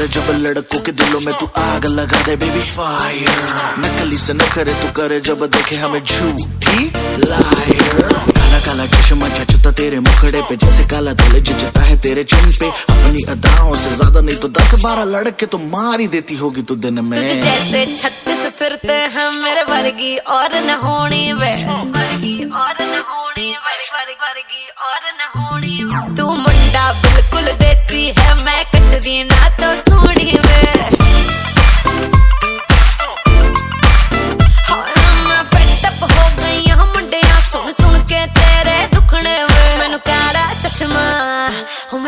के दिलों में तू आग लगा दे बेबी फायर नकली से न करे तू करे जब देखे हमें झूठी लायर काला काला चश्मा जचता तेरे मुखड़े पे जैसे काला दिल जचता है तेरे चिन पे. अपनी अदाओं से ज़्यादा नहीं तो दस बारह लड़के तो मार ही देती होगी तू दिन में. जैसे छत्तीस फिरते हैं मेरे वर्गी और न होनी वे. वर्गी और न होनी वर्गी और न होनी तू मुंडा बिल्कुल देसी है मैं कटरी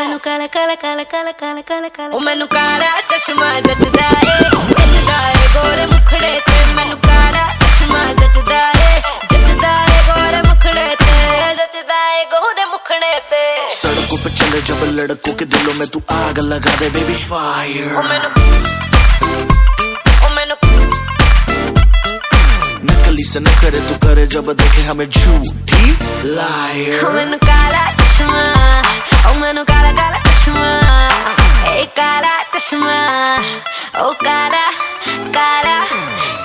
ओ मैनू काला काला काला काला काला काला काला ओ मैनू काला चश्मा जचदा ਏ ਜੱਜਦਾ ਏ ਗੋਰੇ ਮੁਖੜੇ ਤੇ ਮੈਨੂੰ ਕਾਲਾ ਚਸ਼ਮਾ ਜੱਜਦਾ ਏ ਜੱਜਦਾ ਏ ਗੋਰੇ ਮੁਖੜੇ ਤੇ ਜੱਜਦਾ ਏ ਗੋਰੇ ਮੁਖੜੇ ਤੇ सड़कों पे चले जब लड़कों के दिलों में तू आग लगा दे बेबी फायर ਓ ਮੈਨੂੰ ਓ ਮੈਨੂੰ नकली से न करे तू करे जब देखे हमें झूठी लायर ਓ ਮੈਨੂੰ おからから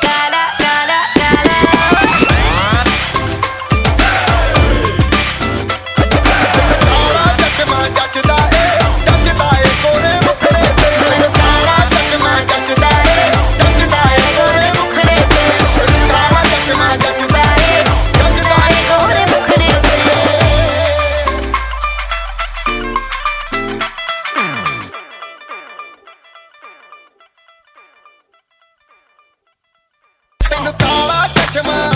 semana.